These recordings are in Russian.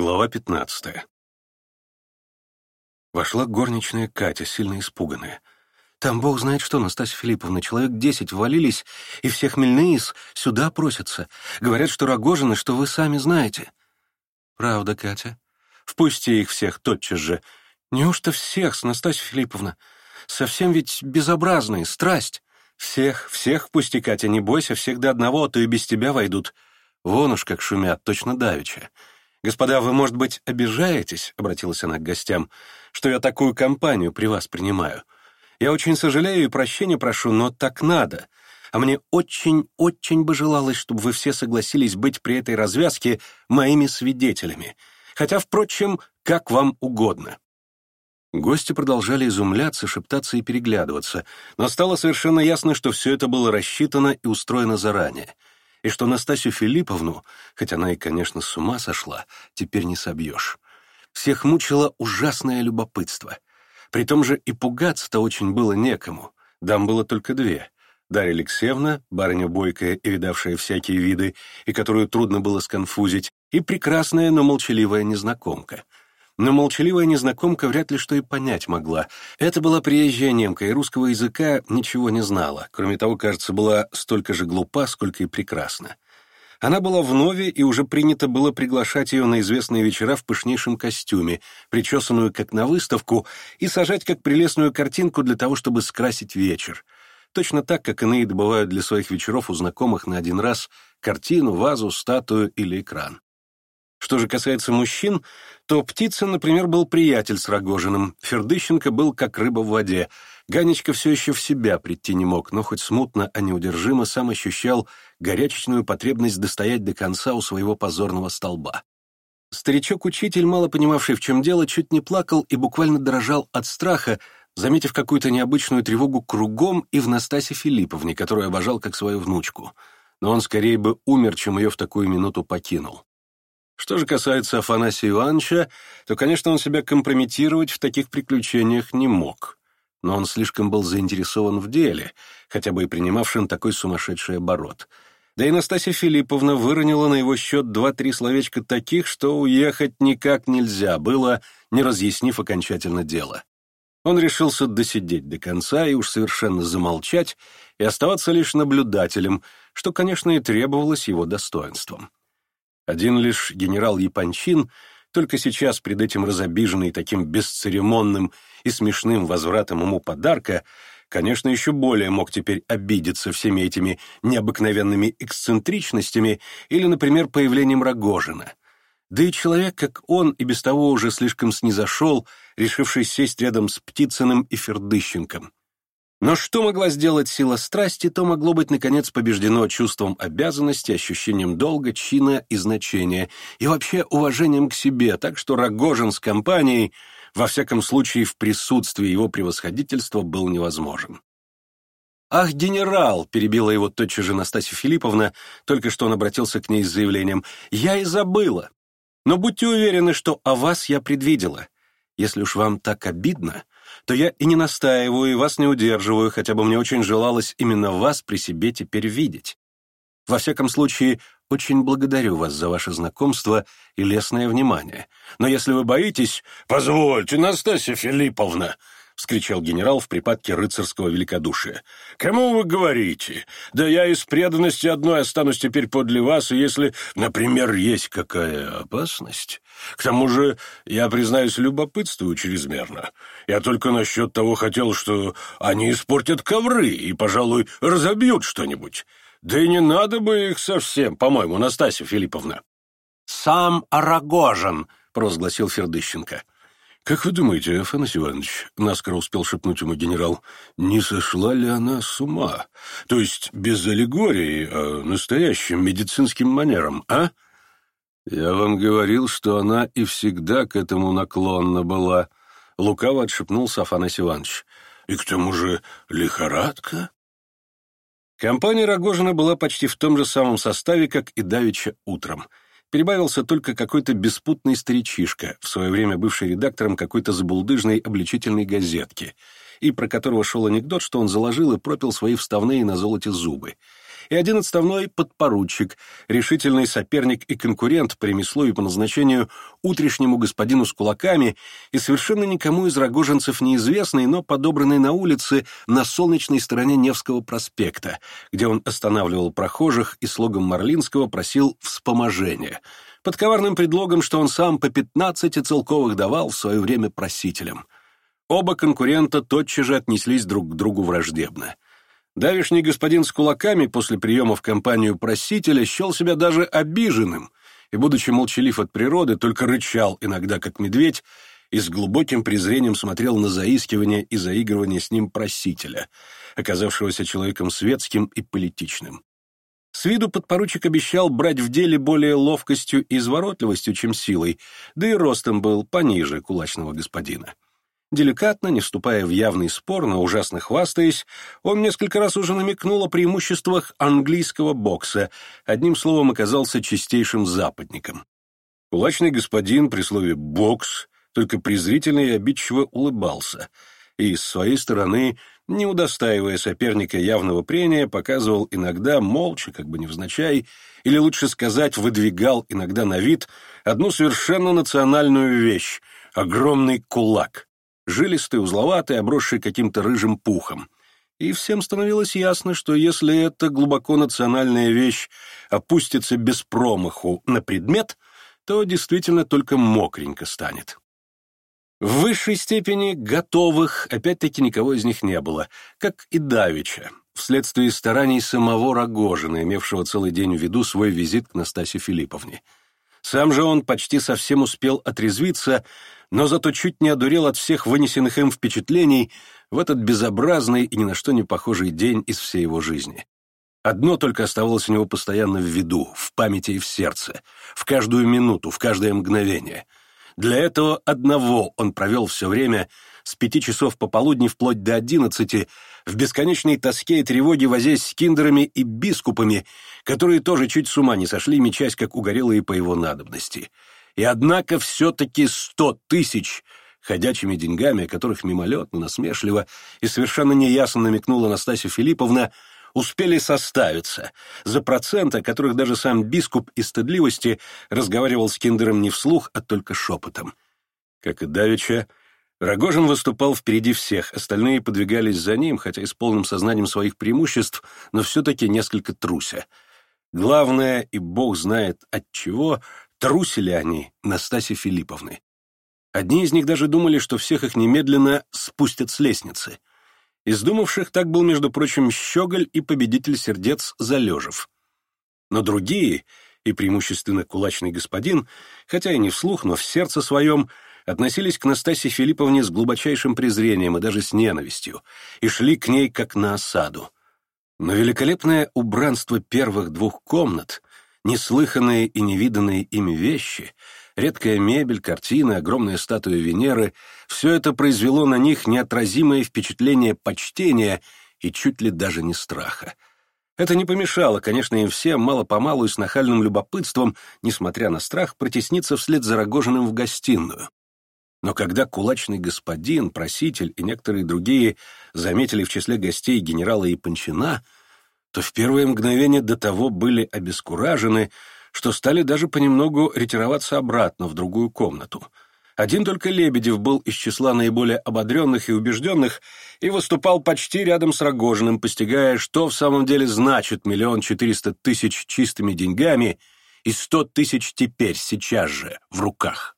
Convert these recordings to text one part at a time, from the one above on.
Глава 15 Вошла горничная Катя, сильно испуганная. Там бог знает что, Настасья Филипповна, человек десять ввалились и все хмельные сюда просятся. Говорят, что Рогожины, что вы сами знаете. Правда, Катя? Впусти их всех тотчас же. Неужто всех, с Настасья Филипповна? Совсем ведь безобразные, страсть. Всех, всех впусти, Катя, не бойся, всех до одного, а то и без тебя войдут. Вон уж как шумят, точно давеча. «Господа, вы, может быть, обижаетесь?» — обратилась она к гостям, — «что я такую компанию при вас принимаю. Я очень сожалею и прощения прошу, но так надо. А мне очень-очень бы желалось, чтобы вы все согласились быть при этой развязке моими свидетелями. Хотя, впрочем, как вам угодно». Гости продолжали изумляться, шептаться и переглядываться, но стало совершенно ясно, что все это было рассчитано и устроено заранее — и что Настасью Филипповну, хоть она и, конечно, с ума сошла, теперь не собьешь. Всех мучило ужасное любопытство. При том же и пугаться-то очень было некому. Дам было только две. Дарья Алексеевна, барыня бойкая и видавшая всякие виды, и которую трудно было сконфузить, и прекрасная, но молчаливая незнакомка — но молчаливая незнакомка вряд ли что и понять могла. Это была приезжая немка, и русского языка ничего не знала. Кроме того, кажется, была столько же глупа, сколько и прекрасна. Она была в нове, и уже принято было приглашать ее на известные вечера в пышнейшем костюме, причесанную как на выставку, и сажать как прелестную картинку для того, чтобы скрасить вечер. Точно так, как иные добывают для своих вечеров у знакомых на один раз картину, вазу, статую или экран. Что же касается мужчин, то птица, например, был приятель с Рогожиным, Фердыщенко был как рыба в воде, Ганечка все еще в себя прийти не мог, но хоть смутно, а неудержимо сам ощущал горячечную потребность достоять до конца у своего позорного столба. Старичок-учитель, мало понимавший, в чем дело, чуть не плакал и буквально дрожал от страха, заметив какую-то необычную тревогу кругом и в Настасе Филипповне, которую обожал как свою внучку. Но он скорее бы умер, чем ее в такую минуту покинул. Что же касается Афанасия Ивановича, то, конечно, он себя компрометировать в таких приключениях не мог. Но он слишком был заинтересован в деле, хотя бы и принимавшим такой сумасшедший оборот. Да и Настасья Филипповна выронила на его счет два-три словечка таких, что уехать никак нельзя было, не разъяснив окончательно дело. Он решился досидеть до конца и уж совершенно замолчать и оставаться лишь наблюдателем, что, конечно, и требовалось его достоинством. Один лишь генерал Япончин только сейчас пред этим разобиженный таким бесцеремонным и смешным возвратом ему подарка, конечно, еще более мог теперь обидеться всеми этими необыкновенными эксцентричностями или, например, появлением Рогожина. Да и человек, как он, и без того уже слишком снизошел, решивший сесть рядом с Птицыным и Фердыщенком — но что могла сделать сила страсти, то могло быть, наконец, побеждено чувством обязанности, ощущением долга, чина и значения, и вообще уважением к себе, так что Рогожин с компанией, во всяком случае, в присутствии его превосходительства был невозможен. «Ах, генерал!» — перебила его тотчас же Настасья Филипповна, только что он обратился к ней с заявлением. «Я и забыла! Но будьте уверены, что о вас я предвидела. Если уж вам так обидно, то я и не настаиваю и вас не удерживаю, хотя бы мне очень желалось именно вас при себе теперь видеть. Во всяком случае, очень благодарю вас за ваше знакомство и лестное внимание. Но если вы боитесь... Позвольте, Настасья Филипповна, — вскричал генерал в припадке рыцарского великодушия. «Кому вы говорите? Да я из преданности одной останусь теперь подле вас, и если, например, есть какая опасность. К тому же, я, признаюсь, любопытствую чрезмерно. Я только насчет того хотел, что они испортят ковры и, пожалуй, разобьют что-нибудь. Да и не надо бы их совсем, по-моему, Настасья Филипповна». «Сам Арагожин», — провозгласил Фердыщенко. «Как вы думаете, Афанасий Иванович, — наскоро успел шепнуть ему генерал, — не сошла ли она с ума? То есть без аллегории, а настоящим медицинским манером, а?» «Я вам говорил, что она и всегда к этому наклонна была», — лукаво отшепнулся Афанасий Иванович. «И к тому же лихорадка?» Компания Рогожина была почти в том же самом составе, как и давеча утром — Прибавился только какой-то беспутный старичишка, в свое время бывший редактором какой-то забулдыжной обличительной газетки, и про которого шел анекдот, что он заложил и пропил свои вставные на золоте зубы — и один отставной подпоручик, решительный соперник и конкурент по ремеслу и по назначению утрешнему господину с кулаками и совершенно никому из рогоженцев неизвестный, но подобранный на улице на солнечной стороне Невского проспекта, где он останавливал прохожих и слогом Марлинского просил вспоможения, под коварным предлогом, что он сам по 15 целковых давал в свое время просителям. Оба конкурента тотчас же отнеслись друг к другу враждебно. Давишний господин с кулаками после приема в компанию просителя счел себя даже обиженным и, будучи молчалив от природы, только рычал иногда, как медведь, и с глубоким презрением смотрел на заискивание и заигрывание с ним просителя, оказавшегося человеком светским и политичным. С виду подпоручик обещал брать в деле более ловкостью и изворотливостью, чем силой, да и ростом был пониже кулачного господина. Деликатно, не вступая в явный спор, но ужасно хвастаясь, он несколько раз уже намекнул о преимуществах английского бокса, одним словом оказался чистейшим западником. Кулачный господин при слове «бокс» только презрительно и обидчиво улыбался, и, с своей стороны, не удостаивая соперника явного прения, показывал иногда, молча, как бы невзначай, или, лучше сказать, выдвигал иногда на вид одну совершенно национальную вещь — огромный кулак жилистый, узловатый, обросший каким-то рыжим пухом. И всем становилось ясно, что если эта глубоко национальная вещь опустится без промаху на предмет, то действительно только мокренько станет. В высшей степени готовых, опять-таки, никого из них не было, как и Давича, вследствие стараний самого Рогожина, имевшего целый день в виду свой визит к Настасе Филипповне. Сам же он почти совсем успел отрезвиться, но зато чуть не одурел от всех вынесенных им впечатлений в этот безобразный и ни на что не похожий день из всей его жизни. Одно только оставалось у него постоянно в виду, в памяти и в сердце, в каждую минуту, в каждое мгновение. Для этого одного он провел все время с пяти часов пополудни вплоть до одиннадцати в бесконечной тоске и тревоге возясь с киндерами и бискупами, которые тоже чуть с ума не сошли, мечась как угорелые по его надобности — и однако все-таки сто тысяч ходячими деньгами, о которых мимолетно, насмешливо и совершенно неясно намекнула Настасья Филипповна, успели составиться, за проценты, о которых даже сам бискуп из стыдливости разговаривал с Киндером не вслух, а только шепотом. Как и Давича, Рогожин выступал впереди всех, остальные подвигались за ним, хотя и с полным сознанием своих преимуществ, но все-таки несколько труся. Главное, и бог знает от чего, Трусили они Настасьи Филипповны. Одни из них даже думали, что всех их немедленно спустят с лестницы. Из думавших так был, между прочим, Щеголь и победитель сердец Залежев. Но другие, и преимущественно кулачный господин, хотя и не вслух, но в сердце своем, относились к Настасье Филипповне с глубочайшим презрением и даже с ненавистью, и шли к ней как на осаду. Но великолепное убранство первых двух комнат — неслыханные и невиданные ими вещи, редкая мебель, картины, огромная статуя Венеры — все это произвело на них неотразимое впечатление почтения и чуть ли даже не страха. Это не помешало, конечно, им всем мало-помалу и с нахальным любопытством, несмотря на страх, протесниться вслед за Рогожиным в гостиную. Но когда кулачный господин, проситель и некоторые другие заметили в числе гостей генерала Япончина — то в первое мгновение до того были обескуражены, что стали даже понемногу ретироваться обратно в другую комнату. Один только Лебедев был из числа наиболее ободренных и убежденных и выступал почти рядом с Рогожиным, постигая, что в самом деле значит миллион четыреста тысяч чистыми деньгами и сто тысяч теперь, сейчас же, в руках.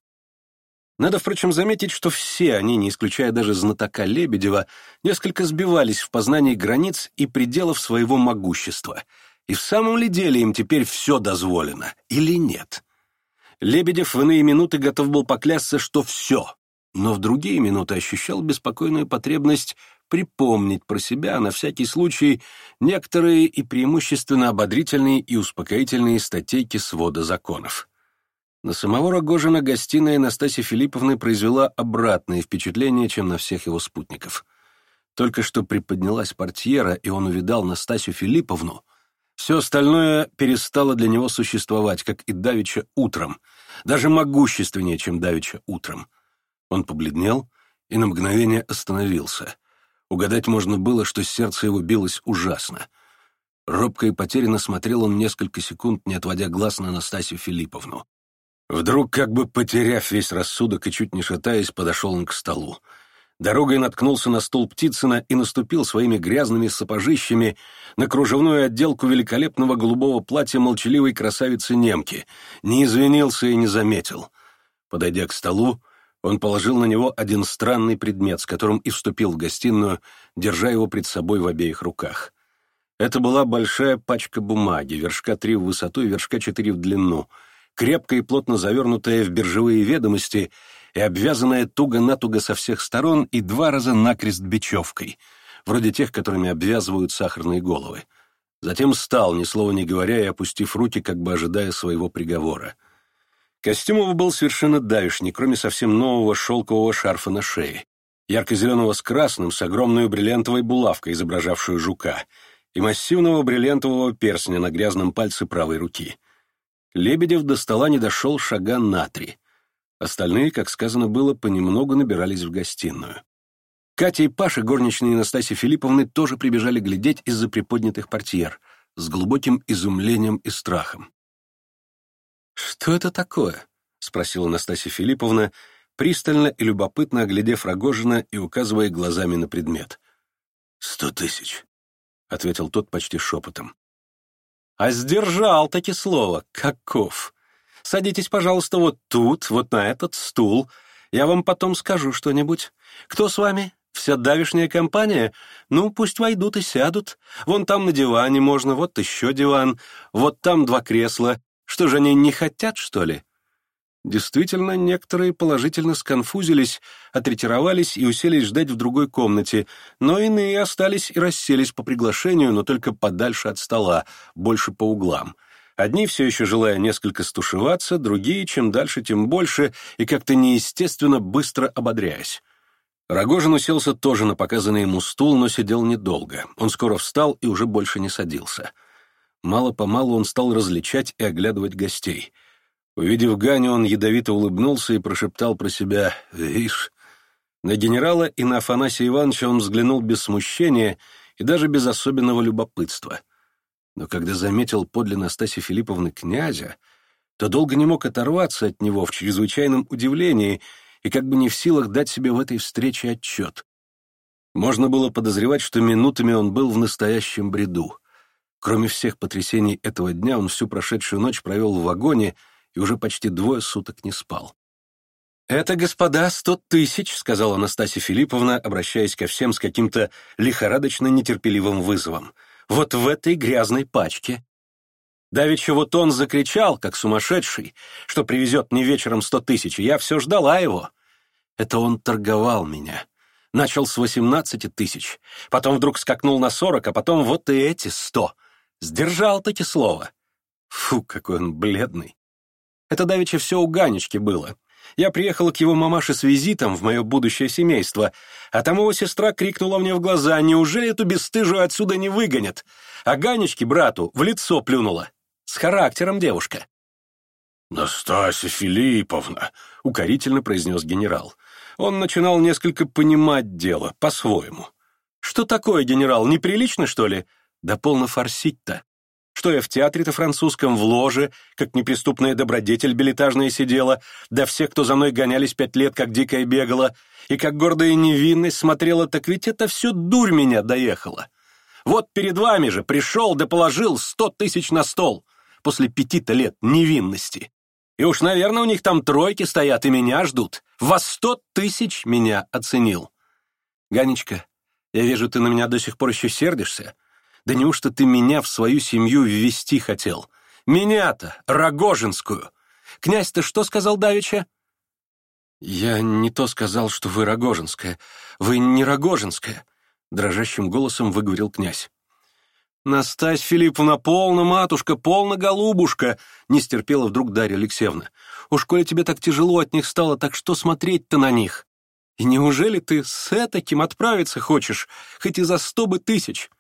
Надо, впрочем, заметить, что все они, не исключая даже знатока Лебедева, несколько сбивались в познании границ и пределов своего могущества. И в самом ли деле им теперь все дозволено или нет? Лебедев в иные минуты готов был поклясться, что все, но в другие минуты ощущал беспокойную потребность припомнить про себя а на всякий случай некоторые и преимущественно ободрительные и успокоительные статейки свода законов. На самого Рогожина гостиная Настасья Филипповна произвела обратное впечатление, чем на всех его спутников. Только что приподнялась портьера, и он увидал Настасью Филипповну. Все остальное перестало для него существовать, как и Давича утром, даже могущественнее, чем Давича утром. Он побледнел и на мгновение остановился. Угадать можно было, что сердце его билось ужасно. Робко и потерянно смотрел он несколько секунд, не отводя глаз на Настасью Филипповну. Вдруг, как бы потеряв весь рассудок и чуть не шатаясь, подошел он к столу. Дорогой наткнулся на стол Птицына и наступил своими грязными сапожищами на кружевную отделку великолепного голубого платья молчаливой красавицы-немки, не извинился и не заметил. Подойдя к столу, он положил на него один странный предмет, с которым и вступил в гостиную, держа его пред собой в обеих руках. Это была большая пачка бумаги, вершка три в высоту и вершка четыре в длину — крепко и плотно завернутая в биржевые ведомости и обвязанная туго-натуго со всех сторон и два раза накрест бечевкой, вроде тех, которыми обвязывают сахарные головы. Затем встал, ни слова не говоря, и опустив руки, как бы ожидая своего приговора. Костюмов был совершенно давишний, кроме совсем нового шелкового шарфа на шее, ярко-зеленого с красным, с огромной бриллиантовой булавкой, изображавшую жука, и массивного бриллиантового перстня на грязном пальце правой руки — Лебедев до стола не дошел шага на три. Остальные, как сказано было, понемногу набирались в гостиную. Катя и Паша, горничные Настасьи Филипповны, тоже прибежали глядеть из-за приподнятых портьер, с глубоким изумлением и страхом. «Что это такое?» — спросила Настасья Филипповна, пристально и любопытно оглядев Рогожина и указывая глазами на предмет. «Сто тысяч», — ответил тот почти шепотом а сдержал таки слово, каков. Садитесь, пожалуйста, вот тут, вот на этот стул. Я вам потом скажу что-нибудь. Кто с вами? Вся давишняя компания? Ну, пусть войдут и сядут. Вон там на диване можно, вот еще диван, вот там два кресла. Что же они не хотят, что ли? Действительно, некоторые положительно сконфузились, отретировались и уселись ждать в другой комнате, но иные остались и расселись по приглашению, но только подальше от стола, больше по углам. Одни все еще желая несколько стушеваться, другие чем дальше, тем больше, и как-то неестественно быстро ободряясь. Рогожин уселся тоже на показанный ему стул, но сидел недолго. Он скоро встал и уже больше не садился. Мало-помалу он стал различать и оглядывать гостей — Увидев Ганю, он ядовито улыбнулся и прошептал про себя «Вишь». На генерала и на Афанасия Ивановича он взглянул без смущения и даже без особенного любопытства. Но когда заметил подле Настасьи Филипповны князя, то долго не мог оторваться от него в чрезвычайном удивлении и как бы не в силах дать себе в этой встрече отчет. Можно было подозревать, что минутами он был в настоящем бреду. Кроме всех потрясений этого дня, он всю прошедшую ночь провел в вагоне — и уже почти двое суток не спал. «Это, господа, сто тысяч», — сказала Анастасия Филипповна, обращаясь ко всем с каким-то лихорадочно нетерпеливым вызовом. «Вот в этой грязной пачке». Давеча вот он закричал, как сумасшедший, что привезет мне вечером сто тысяч, я все ждала его. Это он торговал меня. Начал с восемнадцати тысяч, потом вдруг скакнул на сорок, а потом вот и эти сто. Сдержал таки слово. Фу, какой он бледный. Это давеча все у Ганечки было. Я приехал к его мамаше с визитом в мое будущее семейство, а там его сестра крикнула мне в глаза, «Неужели эту бесстыжую отсюда не выгонят?» А Ганечки брату, в лицо плюнула. С характером девушка. «Настасья Филипповна», — укорительно произнес генерал. Он начинал несколько понимать дело, по-своему. «Что такое, генерал, неприлично, что ли?» «Да полно форсить-то что и в театре-то французском, в ложе, как неприступная добродетель билетажная сидела, да все, кто за мной гонялись пять лет, как дикая бегала, и как гордая невинность смотрела, так ведь это все дурь меня доехала. Вот перед вами же пришел да положил сто тысяч на стол после пяти-то лет невинности. И уж, наверное, у них там тройки стоят и меня ждут. Во сто тысяч меня оценил. Ганечка, я вижу, ты на меня до сих пор еще сердишься. Да неужто ты меня в свою семью ввести хотел? Меня-то, Рогожинскую! Князь, ты что сказал давеча?» «Я не то сказал, что вы Рогожинская. Вы не Рогожинская», — дрожащим голосом выговорил князь. «Настась Филипповна, полно, матушка, полно, голубушка!» — не стерпела вдруг Дарья Алексеевна. «Уж коли тебе так тяжело от них стало, так что смотреть-то на них? И неужели ты с этаким отправиться хочешь, хоть и за сто бы тысяч?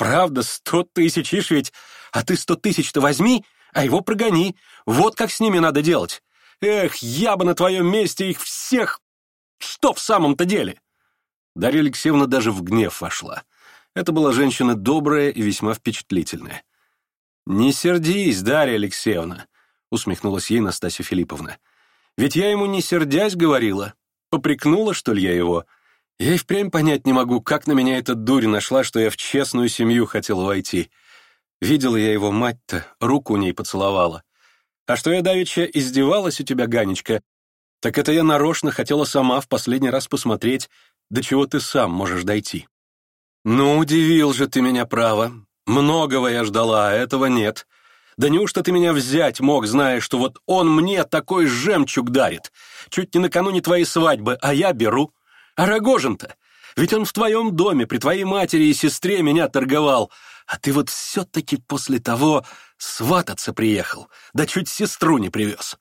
Правда, сто тысяч, ишь ведь. А ты сто тысяч-то возьми, а его прогони. Вот как с ними надо делать. Эх, я бы на твоем месте их всех... Что в самом-то деле?» Дарья Алексеевна даже в гнев вошла. Это была женщина добрая и весьма впечатлительная. «Не сердись, Дарья Алексеевна», — усмехнулась ей Настасья Филипповна. «Ведь я ему не сердясь говорила. Попрекнула, что ли, я его?» Я и впрямь понять не могу, как на меня эта дурь нашла, что я в честную семью хотел войти. Видела я его мать-то, руку у ней поцеловала. А что я давеча издевалась у тебя, Ганечка, так это я нарочно хотела сама в последний раз посмотреть, до чего ты сам можешь дойти. Ну, удивил же ты меня, право. Многого я ждала, а этого нет. Да неужто ты меня взять мог, зная, что вот он мне такой жемчуг дарит? Чуть не накануне твоей свадьбы, а я беру. Рогожин-то! Ведь он в твоем доме, при твоей матери и сестре меня торговал. А ты вот все-таки после того свататься приехал, да чуть сестру не привез.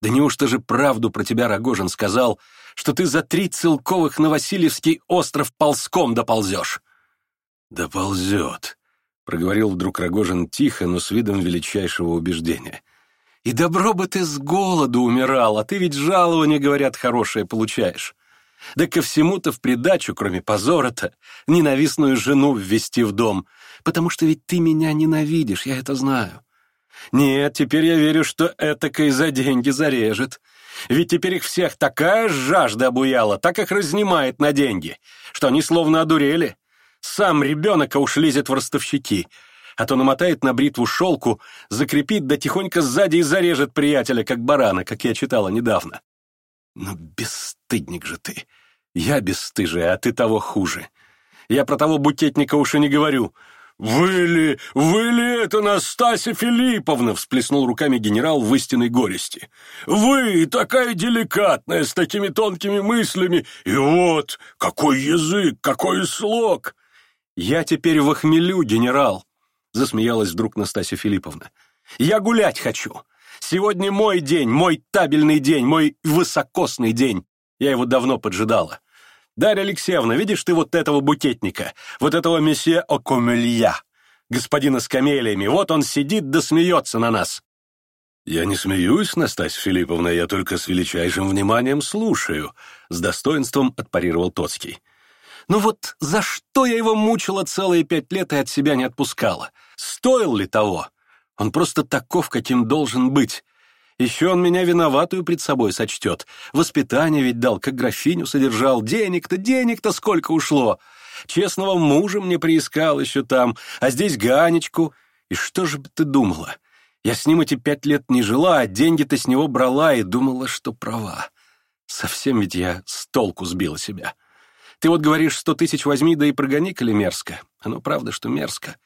Да неужто же правду про тебя Рогожин сказал, что ты за три целковых на Васильевский остров ползком доползешь?» «Доползет», — проговорил вдруг Рогожин тихо, но с видом величайшего убеждения. «И добро бы ты с голоду умирал, а ты ведь жалование, говорят, хорошее получаешь. Да ко всему-то в придачу, кроме позора-то, ненавистную жену ввести в дом, потому что ведь ты меня ненавидишь, я это знаю. Нет, теперь я верю, что этакой за деньги зарежет. Ведь теперь их всех такая жажда обуяла, так их разнимает на деньги, что они словно одурели. Сам ребенка уж лезет в ростовщики, а то намотает на бритву шелку, закрепит да тихонько сзади и зарежет приятеля, как барана, как я читала недавно. Но бесстыдник же ты! Я бесстыжий, а ты того хуже. Я про того букетника уж и не говорю. «Вы ли, вы ли это Настасья Филипповна?» — всплеснул руками генерал в истинной горести. «Вы такая деликатная, с такими тонкими мыслями, и вот, какой язык, какой слог!» «Я теперь в охмелю, генерал!» — засмеялась вдруг Настасья Филипповна. «Я гулять хочу!» Сегодня мой день, мой табельный день, мой высокосный день. Я его давно поджидала. Дарья Алексеевна, видишь ты вот этого букетника, вот этого месье Окумелья, господина с камелиями, вот он сидит да смеется на нас. Я не смеюсь, Настасья Филипповна, я только с величайшим вниманием слушаю, с достоинством отпарировал Тоцкий. Ну вот за что я его мучила целые пять лет и от себя не отпускала? Стоил ли того? Он просто таков, каким должен быть. Еще он меня виноватую пред собой сочтет. Воспитание ведь дал, как графиню содержал. Денег-то, денег-то сколько ушло. Честного мужа мне приискал еще там, а здесь Ганечку. И что же ты думала? Я с ним эти пять лет не жила, а деньги-то с него брала и думала, что права. Совсем ведь я с толку сбила себя. Ты вот говоришь, сто тысяч возьми, да и прогони, коли мерзко. Оно правда, что мерзко.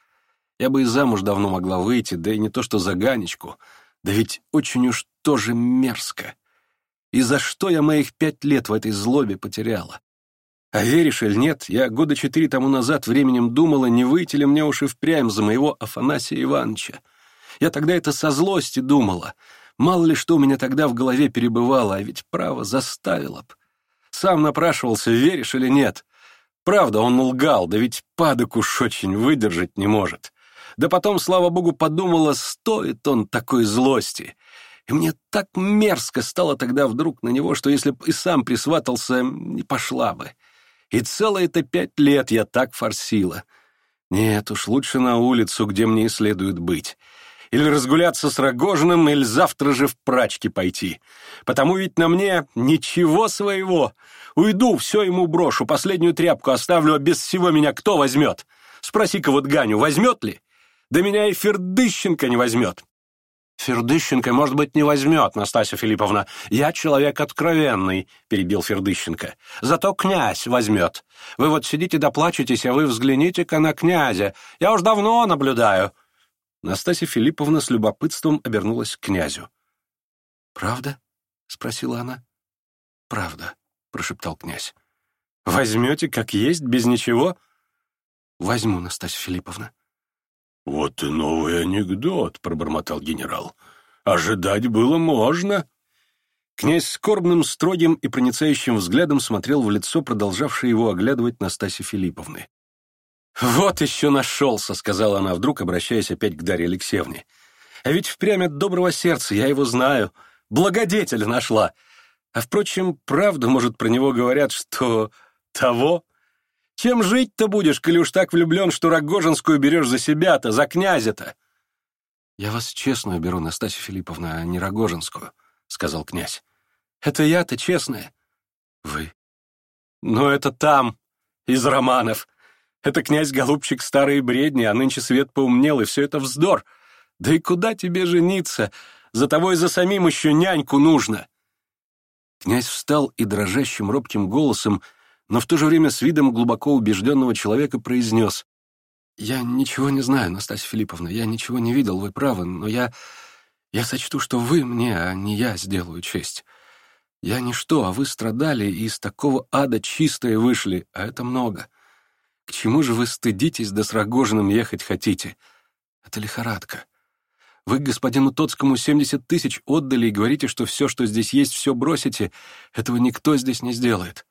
Я бы и замуж давно могла выйти, да и не то что за Ганечку — да ведь очень уж тоже мерзко. И за что я моих пять лет в этой злобе потеряла? А веришь или нет, я года четыре тому назад временем думала, не выйти ли мне уж и впрямь за моего Афанасия Ивановича. Я тогда это со злости думала. Мало ли что у меня тогда в голове перебывало, а ведь право заставило б. Сам напрашивался, веришь или нет. Правда, он лгал, да ведь падок уж очень выдержать не может. Да потом, слава богу, подумала, стоит он такой злости. И мне так мерзко стало тогда вдруг на него, что если бы и сам присватался, не пошла бы. И целые это пять лет я так форсила. Нет уж, лучше на улицу, где мне и следует быть. Или разгуляться с Рогожиным, или завтра же в прачки пойти. Потому ведь на мне ничего своего. Уйду, все ему брошу, последнюю тряпку оставлю, а без всего меня кто возьмет? Спроси-ка вот Ганю, возьмет ли? Да меня и Фердыщенко не возьмет. Фердыщенко, может быть, не возьмет, Настасья Филипповна. Я человек откровенный, перебил Фердыщенко. Зато князь возьмет. Вы вот сидите доплачетесь, а вы взгляните-ка на князя. Я уж давно наблюдаю. Настасья Филипповна с любопытством обернулась к князю. «Правда?» — спросила она. «Правда», — прошептал князь. «Возьмете, как есть, без ничего?» «Возьму, Настасья Филипповна», вот и новый анекдот, пробормотал генерал. А Ожидать было можно. Князь скорбным, строгим и проницающим взглядом смотрел в лицо, продолжавшей его оглядывать Настасьи Филипповны. «Вот еще нашелся», — сказала она вдруг, обращаясь опять к Дарье Алексеевне. «А ведь впрямь от доброго сердца, я его знаю. Благодетель нашла. А, впрочем, правда, может, про него говорят, что того...» Чем жить-то будешь, коли уж так влюблен, что Рогожинскую берешь за себя-то, за князя-то? Я вас честную беру, Настасья Филипповна, а не Рогожинскую, сказал князь. Это я-то честная. Вы. Но это там, из романов. Это князь-голубчик старые бредни, а нынче свет поумнел, и все это вздор. Да и куда тебе жениться? За того и за самим еще няньку нужно. Князь встал и дрожащим робким голосом но в то же время с видом глубоко убежденного человека произнес. «Я ничего не знаю, Настасья Филипповна, я ничего не видел, вы правы, но я... Я сочту, что вы мне, а не я, сделаю честь. Я ничто, а вы страдали и из такого ада чистые вышли, а это много. К чему же вы стыдитесь, да с Рогожиным ехать хотите? Это лихорадка». Вы господину Тоцкому 70 тысяч отдали и говорите, что все, что здесь есть, все бросите. Этого никто здесь не сделает.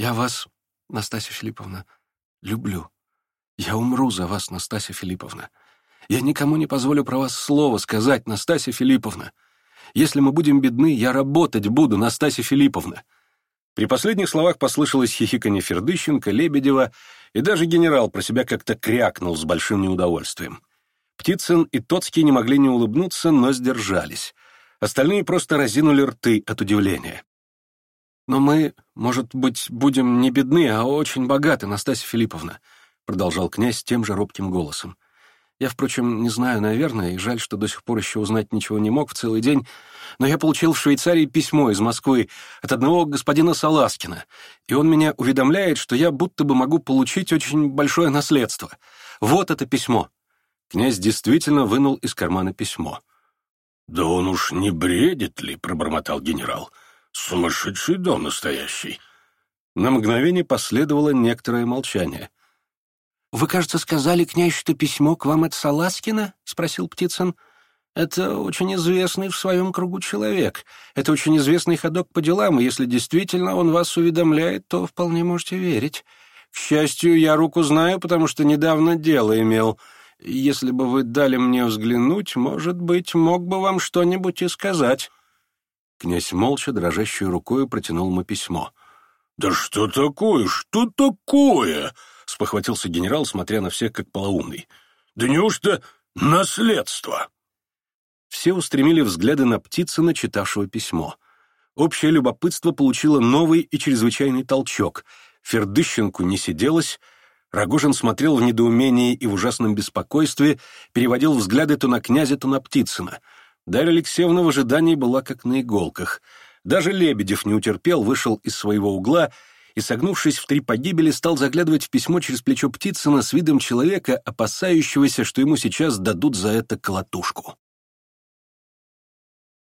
Я вас, Настасья Филипповна, люблю. Я умру за вас, Настасья Филипповна. Я никому не позволю про вас слова сказать, Настасья Филипповна. Если мы будем бедны, я работать буду, Настасья Филипповна». При последних словах послышалось хихиканье Фердыщенко, Лебедева, и даже генерал про себя как-то крякнул с большим неудовольствием. Птицын и Тоцкий не могли не улыбнуться, но сдержались. Остальные просто разинули рты от удивления. «Но мы, может быть, будем не бедны, а очень богаты, Настасья Филипповна», продолжал князь тем же робким голосом. «Я, впрочем, не знаю, наверное, и жаль, что до сих пор еще узнать ничего не мог в целый день, но я получил в Швейцарии письмо из Москвы от одного господина Саласкина, и он меня уведомляет, что я будто бы могу получить очень большое наследство. Вот это письмо». Князь действительно вынул из кармана письмо. «Да он уж не бредит ли?» — пробормотал генерал. Сумасшедший дом настоящий. На мгновение последовало некоторое молчание. «Вы, кажется, сказали, князь, что письмо к вам от Саласкина?» — спросил Птицын. «Это очень известный в своем кругу человек. Это очень известный ходок по делам, и если действительно он вас уведомляет, то вполне можете верить. К счастью, я руку знаю, потому что недавно дело имел. Если бы вы дали мне взглянуть, может быть, мог бы вам что-нибудь и сказать». Князь молча, дрожащей рукой, протянул ему письмо. «Да что такое? Что такое?» — спохватился генерал, смотря на всех как полоумный. «Да неужто наследство?» Все устремили взгляды на птицы, начитавшего письмо. Общее любопытство получило новый и чрезвычайный толчок. Фердыщенку не сиделось, Рогожин смотрел в недоумении и в ужасном беспокойстве, переводил взгляды то на князя, то на Птицына — Дарья Алексеевна в ожидании была как на иголках. Даже Лебедев не утерпел, вышел из своего угла и, согнувшись в три погибели, стал заглядывать в письмо через плечо Птицына с видом человека, опасающегося, что ему сейчас дадут за это колотушку.